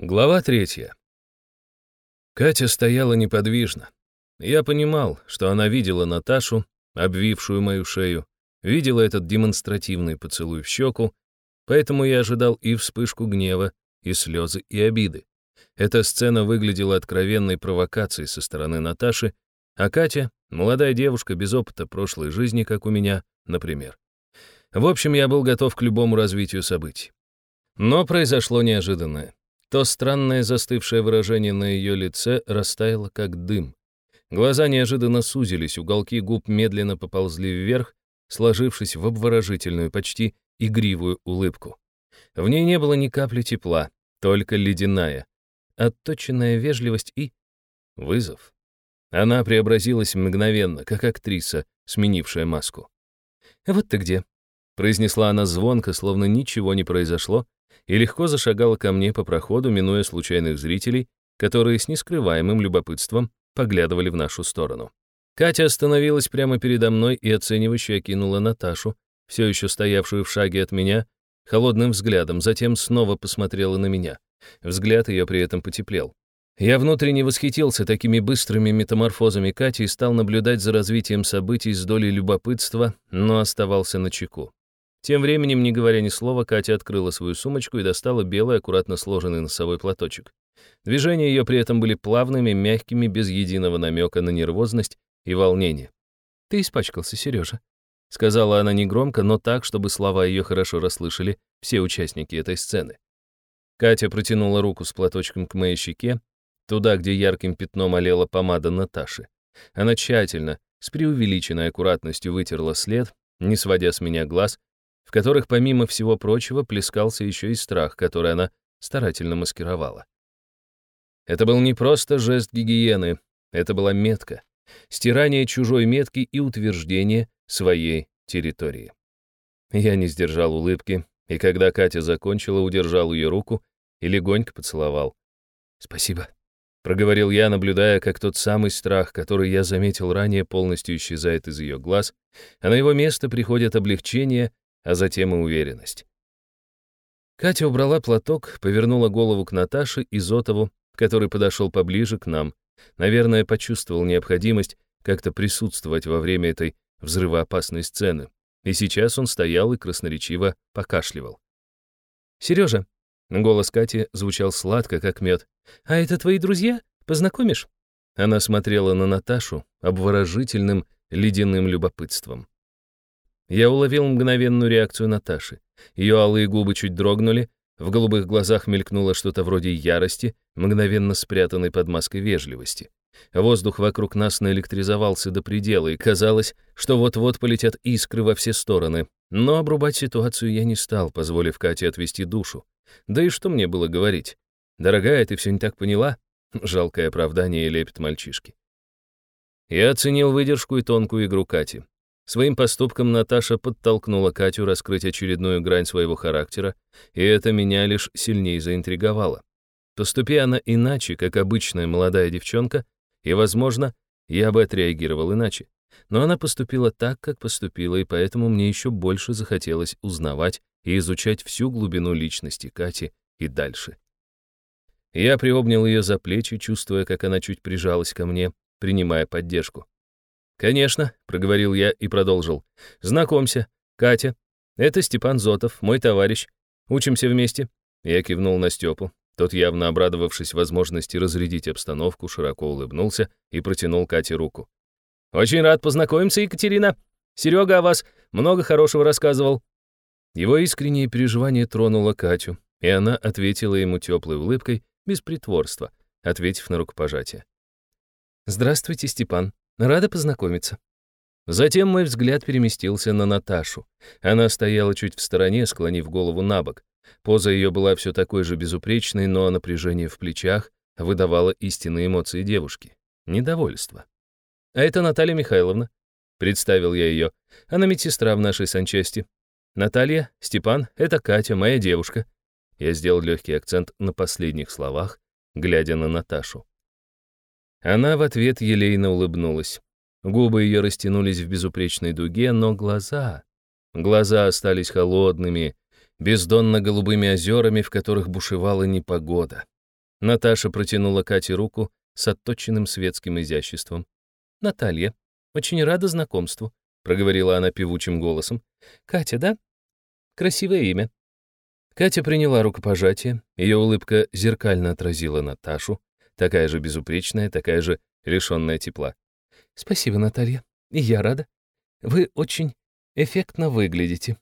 Глава третья. Катя стояла неподвижно. Я понимал, что она видела Наташу, обвившую мою шею, видела этот демонстративный поцелуй в щеку, поэтому я ожидал и вспышку гнева, и слезы, и обиды. Эта сцена выглядела откровенной провокацией со стороны Наташи, а Катя — молодая девушка без опыта прошлой жизни, как у меня, например. В общем, я был готов к любому развитию событий. Но произошло неожиданное. То странное застывшее выражение на ее лице растаяло, как дым. Глаза неожиданно сузились, уголки губ медленно поползли вверх, сложившись в обворожительную, почти игривую улыбку. В ней не было ни капли тепла, только ледяная, отточенная вежливость и вызов. Она преобразилась мгновенно, как актриса, сменившая маску. «Вот ты где», — произнесла она звонко, словно ничего не произошло, и легко зашагала ко мне по проходу, минуя случайных зрителей, которые с нескрываемым любопытством поглядывали в нашу сторону. Катя остановилась прямо передо мной и оценивающе окинула Наташу, все еще стоявшую в шаге от меня, холодным взглядом, затем снова посмотрела на меня. Взгляд ее при этом потеплел. Я внутренне восхитился такими быстрыми метаморфозами Кати и стал наблюдать за развитием событий с долей любопытства, но оставался на чеку. Тем временем, не говоря ни слова, Катя открыла свою сумочку и достала белый, аккуратно сложенный носовой платочек. Движения ее при этом были плавными, мягкими, без единого намека на нервозность и волнение. «Ты испачкался, Сережа», — сказала она негромко, но так, чтобы слова ее хорошо расслышали все участники этой сцены. Катя протянула руку с платочком к моей щеке, туда, где ярким пятном олела помада Наташи. Она тщательно, с преувеличенной аккуратностью вытерла след, не сводя с меня глаз, в которых, помимо всего прочего, плескался еще и страх, который она старательно маскировала. Это был не просто жест гигиены, это была метка, стирание чужой метки и утверждение своей территории. Я не сдержал улыбки, и когда Катя закончила, удержал ее руку и легонько поцеловал. «Спасибо», — проговорил я, наблюдая, как тот самый страх, который я заметил ранее, полностью исчезает из ее глаз, а на его место приходит облегчение а затем и уверенность. Катя убрала платок, повернула голову к Наташе и Зотову, который подошел поближе к нам. Наверное, почувствовал необходимость как-то присутствовать во время этой взрывоопасной сцены. И сейчас он стоял и красноречиво покашливал. «Сережа», — голос Кати звучал сладко, как мед, «а это твои друзья? Познакомишь?» Она смотрела на Наташу обворожительным ледяным любопытством. Я уловил мгновенную реакцию Наташи. Ее алые губы чуть дрогнули, в голубых глазах мелькнуло что-то вроде ярости, мгновенно спрятанной под маской вежливости. Воздух вокруг нас наэлектризовался до предела, и казалось, что вот-вот полетят искры во все стороны. Но обрубать ситуацию я не стал, позволив Кате отвести душу. Да и что мне было говорить? «Дорогая, ты все не так поняла?» Жалкое оправдание и мальчишки. Я оценил выдержку и тонкую игру Кати. Своим поступком Наташа подтолкнула Катю раскрыть очередную грань своего характера, и это меня лишь сильнее заинтриговало. Поступи она иначе, как обычная молодая девчонка, и, возможно, я бы отреагировал иначе. Но она поступила так, как поступила, и поэтому мне еще больше захотелось узнавать и изучать всю глубину личности Кати и дальше. Я приобнял ее за плечи, чувствуя, как она чуть прижалась ко мне, принимая поддержку. «Конечно», — проговорил я и продолжил. «Знакомься, Катя. Это Степан Зотов, мой товарищ. Учимся вместе». Я кивнул на Степу. Тот, явно обрадовавшись возможности разрядить обстановку, широко улыбнулся и протянул Кате руку. «Очень рад познакомиться, Екатерина. Серега о вас много хорошего рассказывал». Его искреннее переживание тронуло Катю, и она ответила ему теплой улыбкой, без притворства, ответив на рукопожатие. «Здравствуйте, Степан», Рада познакомиться». Затем мой взгляд переместился на Наташу. Она стояла чуть в стороне, склонив голову на бок. Поза ее была все такой же безупречной, но напряжение в плечах выдавало истинные эмоции девушки. Недовольство. «А это Наталья Михайловна», — представил я ее. «Она медсестра в нашей санчасти. Наталья, Степан, это Катя, моя девушка». Я сделал легкий акцент на последних словах, глядя на Наташу. Она в ответ елейно улыбнулась. Губы ее растянулись в безупречной дуге, но глаза... Глаза остались холодными, бездонно-голубыми озерами, в которых бушевала непогода. Наташа протянула Кате руку с отточенным светским изяществом. «Наталья, очень рада знакомству», — проговорила она певучим голосом. «Катя, да? Красивое имя». Катя приняла рукопожатие, ее улыбка зеркально отразила Наташу, такая же безупречная, такая же лишенная тепла. «Спасибо, Наталья, и я рада. Вы очень эффектно выглядите».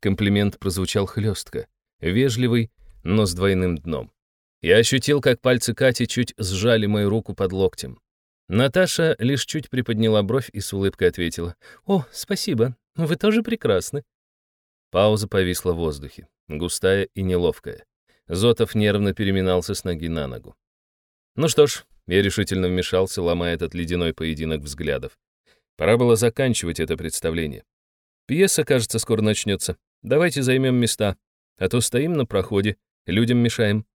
Комплимент прозвучал хлестко, вежливый, но с двойным дном. Я ощутил, как пальцы Кати чуть сжали мою руку под локтем. Наташа лишь чуть приподняла бровь и с улыбкой ответила. «О, спасибо, вы тоже прекрасны». Пауза повисла в воздухе, густая и неловкая. Зотов нервно переминался с ноги на ногу. Ну что ж, я решительно вмешался, ломая этот ледяной поединок взглядов. Пора было заканчивать это представление. Пьеса, кажется, скоро начнется. Давайте займем места, а то стоим на проходе, людям мешаем.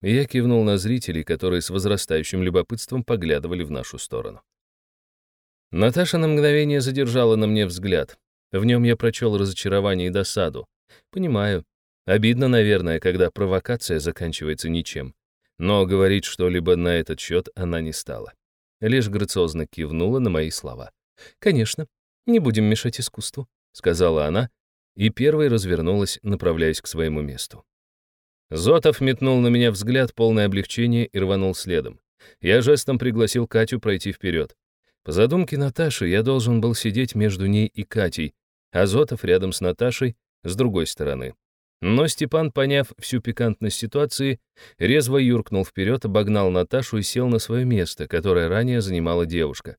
Я кивнул на зрителей, которые с возрастающим любопытством поглядывали в нашу сторону. Наташа на мгновение задержала на мне взгляд. В нем я прочел разочарование и досаду. Понимаю. Обидно, наверное, когда провокация заканчивается ничем. Но говорить что-либо на этот счет она не стала. Лишь грациозно кивнула на мои слова. «Конечно, не будем мешать искусству», — сказала она, и первой развернулась, направляясь к своему месту. Зотов метнул на меня взгляд, полное облегчение, и рванул следом. Я жестом пригласил Катю пройти вперед. По задумке Наташи, я должен был сидеть между ней и Катей, а Зотов рядом с Наташей с другой стороны. Но Степан, поняв всю пикантность ситуации, резво юркнул вперед, обогнал Наташу и сел на свое место, которое ранее занимала девушка.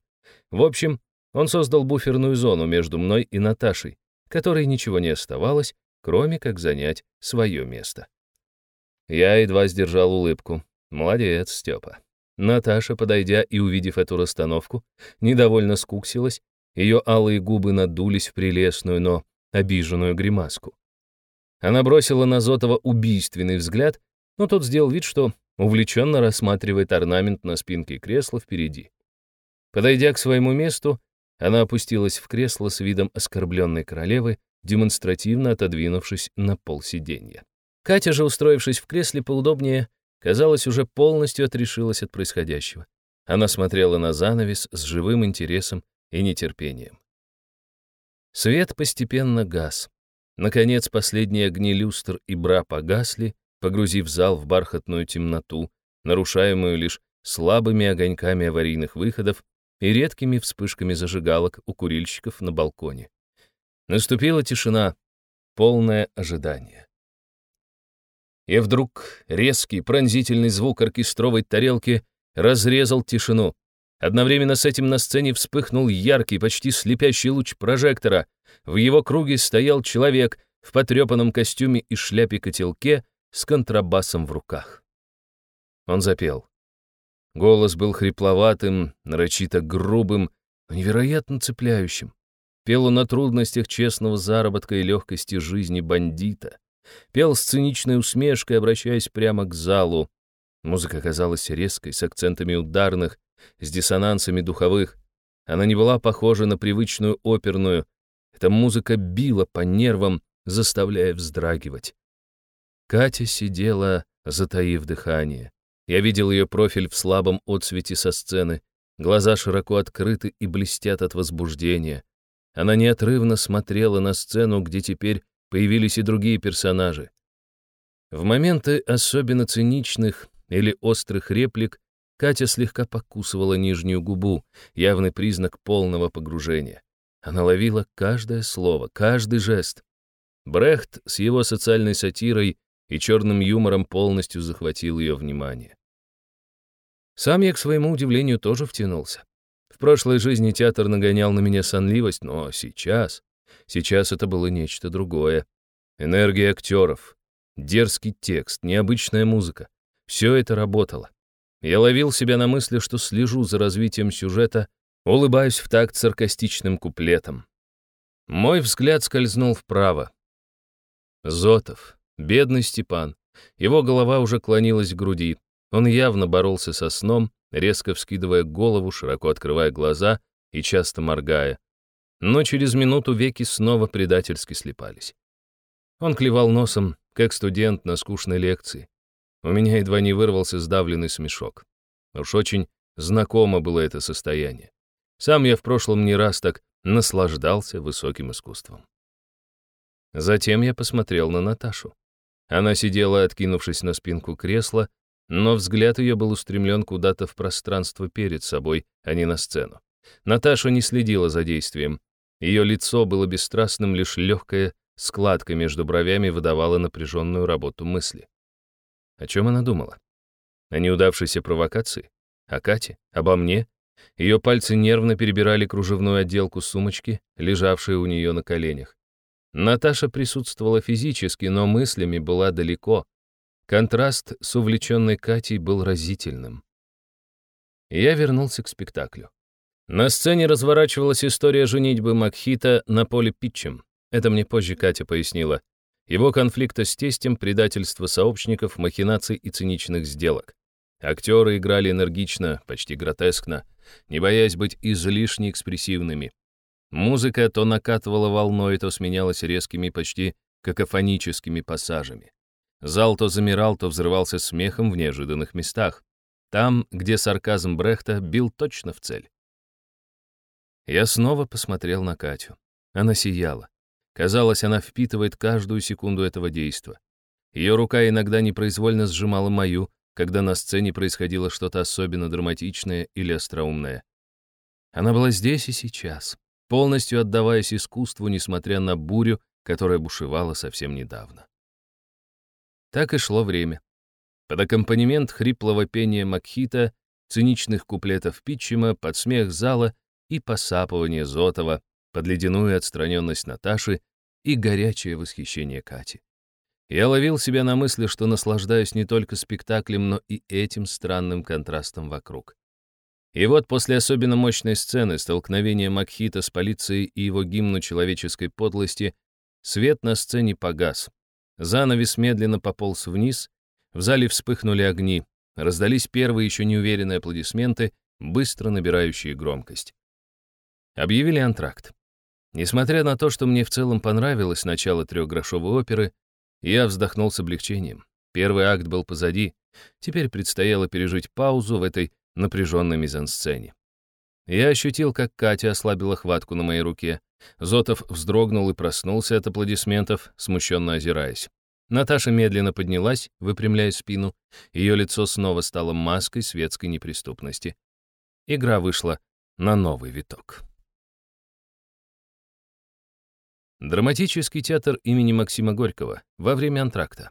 В общем, он создал буферную зону между мной и Наташей, которой ничего не оставалось, кроме как занять свое место. Я едва сдержал улыбку. Молодец, Степа. Наташа, подойдя и увидев эту расстановку, недовольно скуксилась, ее алые губы надулись в прелестную, но обиженную гримаску. Она бросила на Зотова убийственный взгляд, но тот сделал вид, что увлеченно рассматривает орнамент на спинке кресла впереди. Подойдя к своему месту, она опустилась в кресло с видом оскорбленной королевы, демонстративно отодвинувшись на пол сиденья. Катя же, устроившись в кресле поудобнее, казалось, уже полностью отрешилась от происходящего. Она смотрела на занавес с живым интересом и нетерпением. Свет постепенно гас. Наконец, последние огни люстр и бра погасли, погрузив зал в бархатную темноту, нарушаемую лишь слабыми огоньками аварийных выходов и редкими вспышками зажигалок у курильщиков на балконе. Наступила тишина, полное ожидание. И вдруг резкий пронзительный звук оркестровой тарелки разрезал тишину. Одновременно с этим на сцене вспыхнул яркий, почти слепящий луч прожектора. В его круге стоял человек в потрепанном костюме и шляпе-котелке с контрабасом в руках. Он запел. Голос был хрипловатым, нарочито грубым, но невероятно цепляющим. Пел он о трудностях честного заработка и легкости жизни бандита. Пел с циничной усмешкой, обращаясь прямо к залу. Музыка казалась резкой, с акцентами ударных, с диссонансами духовых. Она не была похожа на привычную оперную. Эта музыка била по нервам, заставляя вздрагивать. Катя сидела, затаив дыхание. Я видел ее профиль в слабом отсвете со сцены. Глаза широко открыты и блестят от возбуждения. Она неотрывно смотрела на сцену, где теперь появились и другие персонажи. В моменты особенно циничных или острых реплик Катя слегка покусывала нижнюю губу, явный признак полного погружения. Она ловила каждое слово, каждый жест. Брехт с его социальной сатирой и черным юмором полностью захватил ее внимание. Сам я, к своему удивлению, тоже втянулся. В прошлой жизни театр нагонял на меня сонливость, но сейчас... Сейчас это было нечто другое. Энергия актеров, дерзкий текст, необычная музыка. Все это работало. Я ловил себя на мысли, что слежу за развитием сюжета, улыбаюсь в такт саркастичным куплетом. Мой взгляд скользнул вправо. Зотов, бедный Степан. Его голова уже клонилась к груди. Он явно боролся со сном, резко вскидывая голову, широко открывая глаза и часто моргая но через минуту веки снова предательски слепались. Он клевал носом, как студент на скучной лекции. У меня едва не вырвался сдавленный смешок. Уж очень знакомо было это состояние. Сам я в прошлом не раз так наслаждался высоким искусством. Затем я посмотрел на Наташу. Она сидела, откинувшись на спинку кресла, но взгляд ее был устремлен куда-то в пространство перед собой, а не на сцену. Наташа не следила за действием. Ее лицо было бесстрастным, лишь легкая складка между бровями выдавала напряженную работу мысли. О чем она думала? О неудавшейся провокации? О Кате? Обо мне? Ее пальцы нервно перебирали кружевную отделку сумочки, лежавшей у нее на коленях. Наташа присутствовала физически, но мыслями была далеко. Контраст с увлеченной Катей был разительным. Я вернулся к спектаклю. На сцене разворачивалась история женитьбы Макхита на поле Питчем. Это мне позже Катя пояснила. Его конфликта с тестем, предательство сообщников, махинаций и циничных сделок. Актеры играли энергично, почти гротескно, не боясь быть излишне экспрессивными. Музыка то накатывала волной, то сменялась резкими, почти какофоническими пассажами. Зал то замирал, то взрывался смехом в неожиданных местах. Там, где сарказм Брехта бил точно в цель. Я снова посмотрел на Катю. Она сияла. Казалось, она впитывает каждую секунду этого действа. Ее рука иногда непроизвольно сжимала мою, когда на сцене происходило что-то особенно драматичное или остроумное. Она была здесь и сейчас, полностью отдаваясь искусству, несмотря на бурю, которая бушевала совсем недавно. Так и шло время. Под аккомпанемент хриплого пения Макхита, циничных куплетов Питчема, под смех зала и посапывание Зотова, под ледяную отстраненность Наташи и горячее восхищение Кати. Я ловил себя на мысли, что наслаждаюсь не только спектаклем, но и этим странным контрастом вокруг. И вот после особенно мощной сцены столкновения Макхита с полицией и его гимну человеческой подлости свет на сцене погас. Занавес медленно пополз вниз, в зале вспыхнули огни, раздались первые еще неуверенные аплодисменты, быстро набирающие громкость. Объявили антракт. Несмотря на то, что мне в целом понравилось начало трехгрошовой оперы, я вздохнул с облегчением. Первый акт был позади, теперь предстояло пережить паузу в этой напряженной мизансцене. Я ощутил, как Катя ослабила хватку на моей руке. Зотов вздрогнул и проснулся от аплодисментов, смущенно озираясь. Наташа медленно поднялась, выпрямляя спину. Ее лицо снова стало маской светской неприступности. Игра вышла на новый виток. Драматический театр имени Максима Горького во время антракта.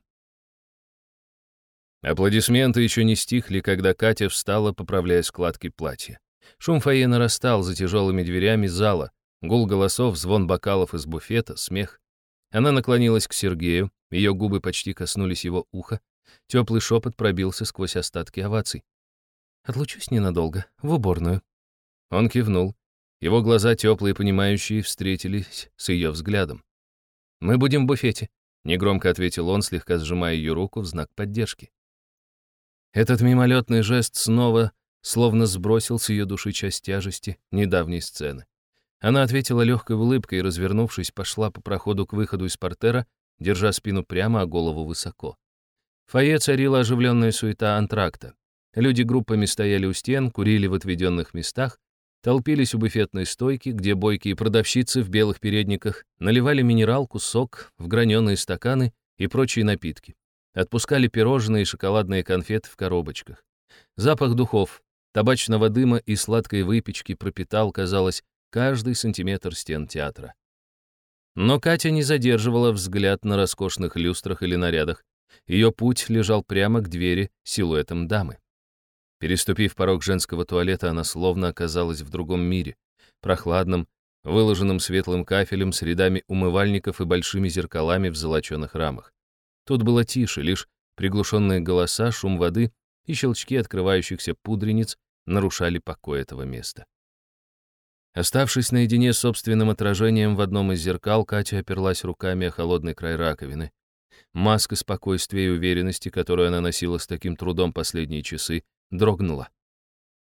Аплодисменты еще не стихли, когда Катя встала, поправляя складки платья. Шум фойе нарастал за тяжелыми дверями зала, гул голосов, звон бокалов из буфета, смех. Она наклонилась к Сергею, ее губы почти коснулись его уха, теплый шепот пробился сквозь остатки оваций. «Отлучусь ненадолго, в уборную». Он кивнул, его глаза, теплые, понимающие, встретились с ее взглядом. «Мы будем в буфете», — негромко ответил он, слегка сжимая ее руку в знак поддержки. Этот мимолетный жест снова словно сбросил с ее души часть тяжести недавней сцены. Она ответила легкой улыбкой и, развернувшись, пошла по проходу к выходу из портера, держа спину прямо, а голову высоко. В фойе царила оживленная суета антракта. Люди группами стояли у стен, курили в отведенных местах, толпились у буфетной стойки, где бойкие продавщицы в белых передниках наливали минералку, сок в граненые стаканы и прочие напитки. Отпускали пирожные и шоколадные конфеты в коробочках. Запах духов, табачного дыма и сладкой выпечки пропитал, казалось, каждый сантиметр стен театра. Но Катя не задерживала взгляд на роскошных люстрах или нарядах. Ее путь лежал прямо к двери силуэтом дамы. Переступив порог женского туалета, она словно оказалась в другом мире, прохладном, выложенном светлым кафелем с рядами умывальников и большими зеркалами в золоченых рамах. Тут было тише, лишь приглушенные голоса, шум воды и щелчки открывающихся пудрениц нарушали покой этого места. Оставшись наедине с собственным отражением в одном из зеркал, Катя оперлась руками о холодный край раковины. Маска спокойствия и уверенности, которую она носила с таким трудом последние часы, дрогнула.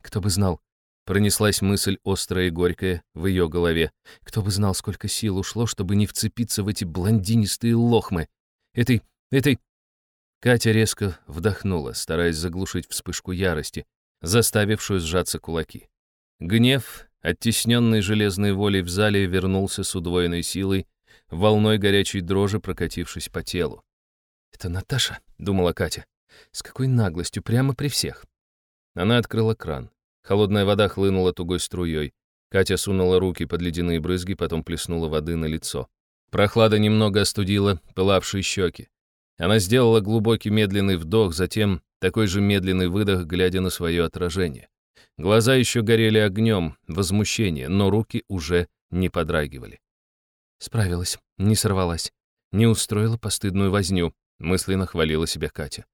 Кто бы знал, пронеслась мысль острая и горькая в ее голове. Кто бы знал, сколько сил ушло, чтобы не вцепиться в эти блондинистые лохмы. Этой, этой... Катя резко вдохнула, стараясь заглушить вспышку ярости, заставившую сжаться кулаки. Гнев, оттесненный железной волей в зале, вернулся с удвоенной силой, волной горячей дрожи прокатившись по телу. «Это Наташа», — думала Катя. «С какой наглостью, прямо при всех». Она открыла кран. Холодная вода хлынула тугой струей. Катя сунула руки под ледяные брызги, потом плеснула воды на лицо. Прохлада немного остудила пылавшие щеки. Она сделала глубокий медленный вдох, затем такой же медленный выдох, глядя на свое отражение. Глаза еще горели огнем, возмущение, но руки уже не подрагивали. Справилась, не сорвалась, не устроила постыдную возню, мысленно хвалила себя Катя.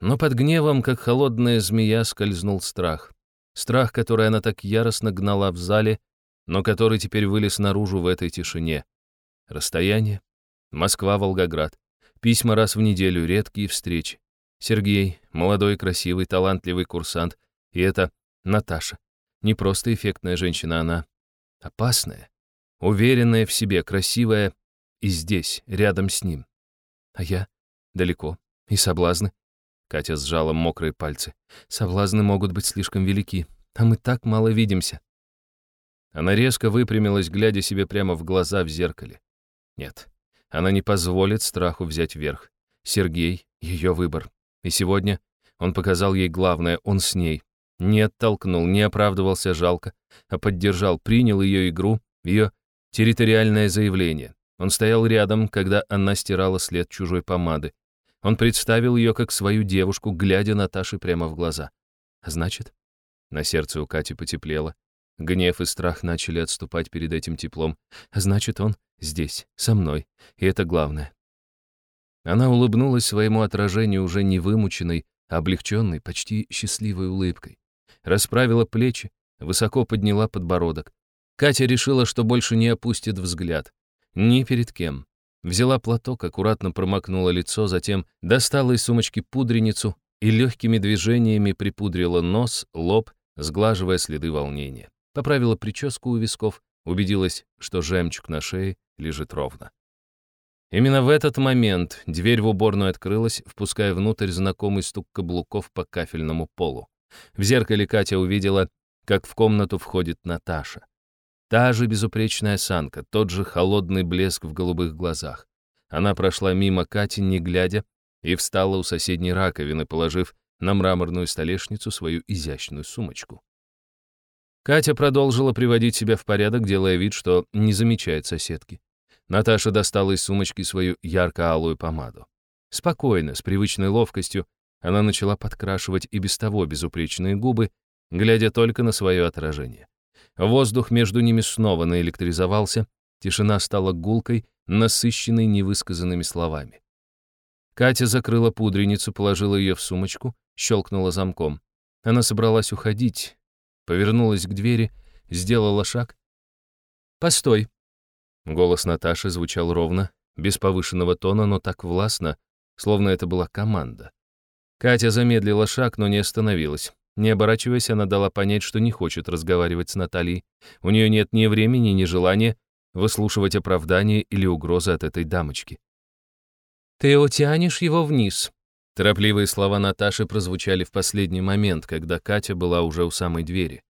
Но под гневом, как холодная змея, скользнул страх. Страх, который она так яростно гнала в зале, но который теперь вылез наружу в этой тишине. Расстояние. Москва-Волгоград. Письма раз в неделю, редкие встречи. Сергей, молодой, красивый, талантливый курсант. И это Наташа. Не просто эффектная женщина, она опасная, уверенная в себе, красивая и здесь, рядом с ним. А я далеко. И соблазны. Катя сжала мокрые пальцы. Соблазны могут быть слишком велики, а мы так мало видимся. Она резко выпрямилась, глядя себе прямо в глаза в зеркале. Нет, она не позволит страху взять верх. Сергей — ее выбор. И сегодня он показал ей главное, он с ней. Не оттолкнул, не оправдывался жалко, а поддержал, принял ее игру, ее территориальное заявление. Он стоял рядом, когда она стирала след чужой помады. Он представил ее как свою девушку, глядя Наташе прямо в глаза. Значит, на сердце у Кати потеплело. Гнев и страх начали отступать перед этим теплом. Значит, он здесь, со мной, и это главное. Она улыбнулась своему отражению уже не вымученной, а облегченной, почти счастливой улыбкой. Расправила плечи, высоко подняла подбородок. Катя решила, что больше не опустит взгляд. Ни перед кем. Взяла платок, аккуратно промокнула лицо, затем достала из сумочки пудреницу и легкими движениями припудрила нос, лоб, сглаживая следы волнения. Поправила прическу у висков, убедилась, что жемчуг на шее лежит ровно. Именно в этот момент дверь в уборную открылась, впуская внутрь знакомый стук каблуков по кафельному полу. В зеркале Катя увидела, как в комнату входит Наташа. Та же безупречная осанка, тот же холодный блеск в голубых глазах. Она прошла мимо Кати, не глядя, и встала у соседней раковины, положив на мраморную столешницу свою изящную сумочку. Катя продолжила приводить себя в порядок, делая вид, что не замечает соседки. Наташа достала из сумочки свою ярко-алую помаду. Спокойно, с привычной ловкостью, она начала подкрашивать и без того безупречные губы, глядя только на свое отражение. Воздух между ними снова наэлектризовался, тишина стала гулкой, насыщенной невысказанными словами. Катя закрыла пудреницу, положила ее в сумочку, щелкнула замком. Она собралась уходить, повернулась к двери, сделала шаг. «Постой!» Голос Наташи звучал ровно, без повышенного тона, но так властно, словно это была команда. Катя замедлила шаг, но не остановилась. Не оборачиваясь, она дала понять, что не хочет разговаривать с Натальей. У нее нет ни времени, ни желания выслушивать оправдания или угрозы от этой дамочки. «Ты утянешь его вниз». Торопливые слова Наташи прозвучали в последний момент, когда Катя была уже у самой двери.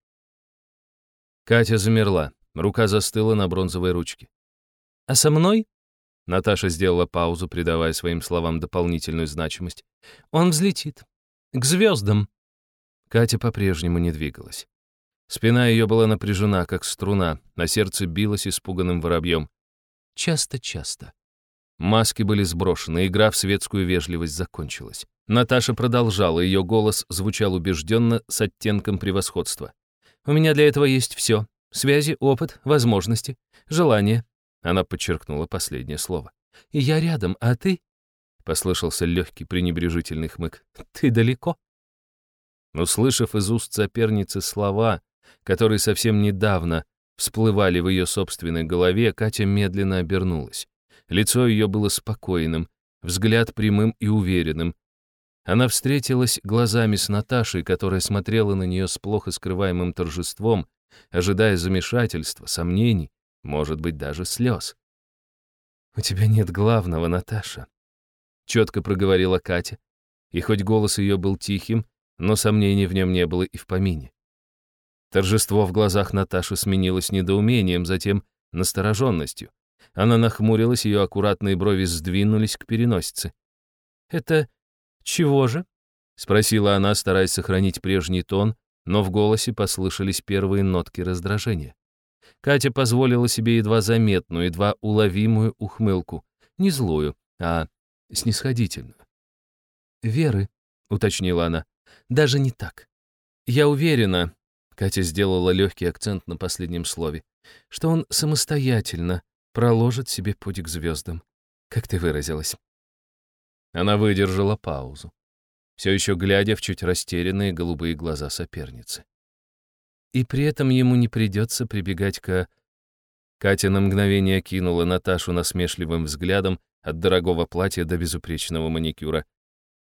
Катя замерла, рука застыла на бронзовой ручке. «А со мной?» Наташа сделала паузу, придавая своим словам дополнительную значимость. «Он взлетит. К звездам». Катя по-прежнему не двигалась. Спина ее была напряжена, как струна, на сердце билось испуганным воробьем. Часто-часто. Маски были сброшены, игра в светскую вежливость закончилась. Наташа продолжала, ее голос звучал убежденно, с оттенком превосходства. «У меня для этого есть все. Связи, опыт, возможности, желание». Она подчеркнула последнее слово. «И я рядом, а ты?» Послышался легкий пренебрежительный хмык. «Ты далеко?» Услышав из уст соперницы слова, которые совсем недавно всплывали в ее собственной голове, Катя медленно обернулась. Лицо ее было спокойным, взгляд прямым и уверенным. Она встретилась глазами с Наташей, которая смотрела на нее с плохо скрываемым торжеством, ожидая замешательства, сомнений, может быть, даже слез. «У тебя нет главного, Наташа. четко проговорила Катя. И хоть голос ее был тихим, но сомнений в нем не было и в помине. Торжество в глазах Наташи сменилось недоумением, затем настороженностью. Она нахмурилась, ее аккуратные брови сдвинулись к переносице. «Это чего же?» — спросила она, стараясь сохранить прежний тон, но в голосе послышались первые нотки раздражения. Катя позволила себе едва заметную, едва уловимую ухмылку, не злую, а снисходительную. «Веры», — уточнила она, — «даже не так. Я уверена, Катя сделала легкий акцент на последнем слове, что он самостоятельно проложит себе путь к звездам, как ты выразилась. Она выдержала паузу, все еще глядя в чуть растерянные голубые глаза соперницы. И при этом ему не придется прибегать к... Катя на мгновение кинула Наташу насмешливым взглядом от дорогого платья до безупречного маникюра,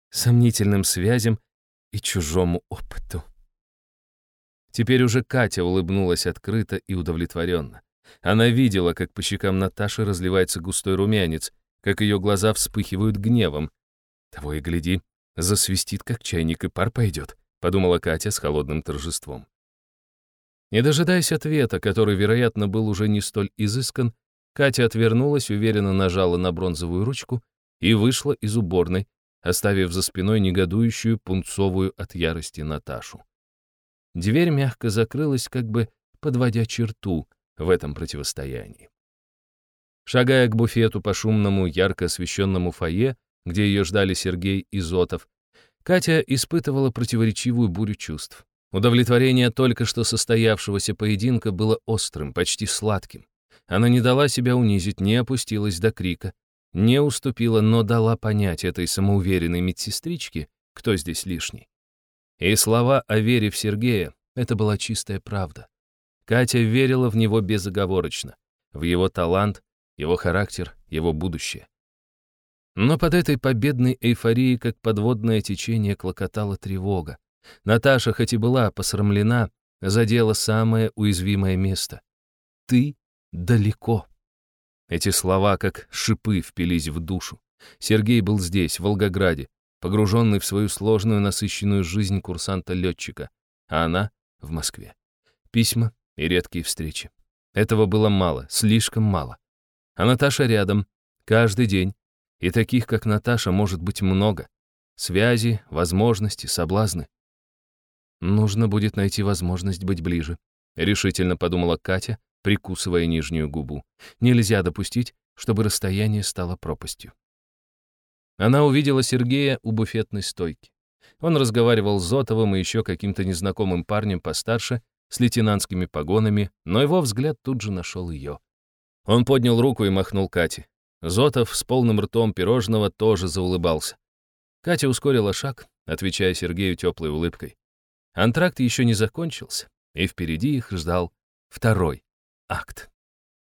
сомнительным связям и чужому опыту. Теперь уже Катя улыбнулась открыто и удовлетворенно. Она видела, как по щекам Наташи разливается густой румянец, как ее глаза вспыхивают гневом. Того и гляди, засвистит, как чайник, и пар пойдет, подумала Катя с холодным торжеством. Не дожидаясь ответа, который, вероятно, был уже не столь изыскан, Катя отвернулась, уверенно нажала на бронзовую ручку и вышла из уборной, оставив за спиной негодующую пунцовую от ярости Наташу. Дверь мягко закрылась, как бы подводя черту в этом противостоянии. Шагая к буфету по шумному, ярко освещенному фойе, где ее ждали Сергей и Зотов, Катя испытывала противоречивую бурю чувств. Удовлетворение только что состоявшегося поединка было острым, почти сладким. Она не дала себя унизить, не опустилась до крика, не уступила, но дала понять этой самоуверенной медсестричке, кто здесь лишний. И слова о вере в Сергея — это была чистая правда. Катя верила в него безоговорочно, в его талант, его характер, его будущее. Но под этой победной эйфорией, как подводное течение, клокотала тревога. Наташа, хоть и была посрамлена, задела самое уязвимое место. «Ты далеко». Эти слова, как шипы, впились в душу. Сергей был здесь, в Волгограде, погруженный в свою сложную, насыщенную жизнь курсанта-летчика, а она — в Москве. Письма и редкие встречи. Этого было мало, слишком мало. А Наташа рядом, каждый день. И таких, как Наташа, может быть много. Связи, возможности, соблазны. Нужно будет найти возможность быть ближе, решительно подумала Катя, прикусывая нижнюю губу. Нельзя допустить, чтобы расстояние стало пропастью. Она увидела Сергея у буфетной стойки. Он разговаривал с Зотовым и еще каким-то незнакомым парнем постарше, с лейтенантскими погонами, но его взгляд тут же нашел ее. Он поднял руку и махнул Кате. Зотов с полным ртом пирожного тоже заулыбался. Катя ускорила шаг, отвечая Сергею теплой улыбкой. Антракт еще не закончился, и впереди их ждал второй акт.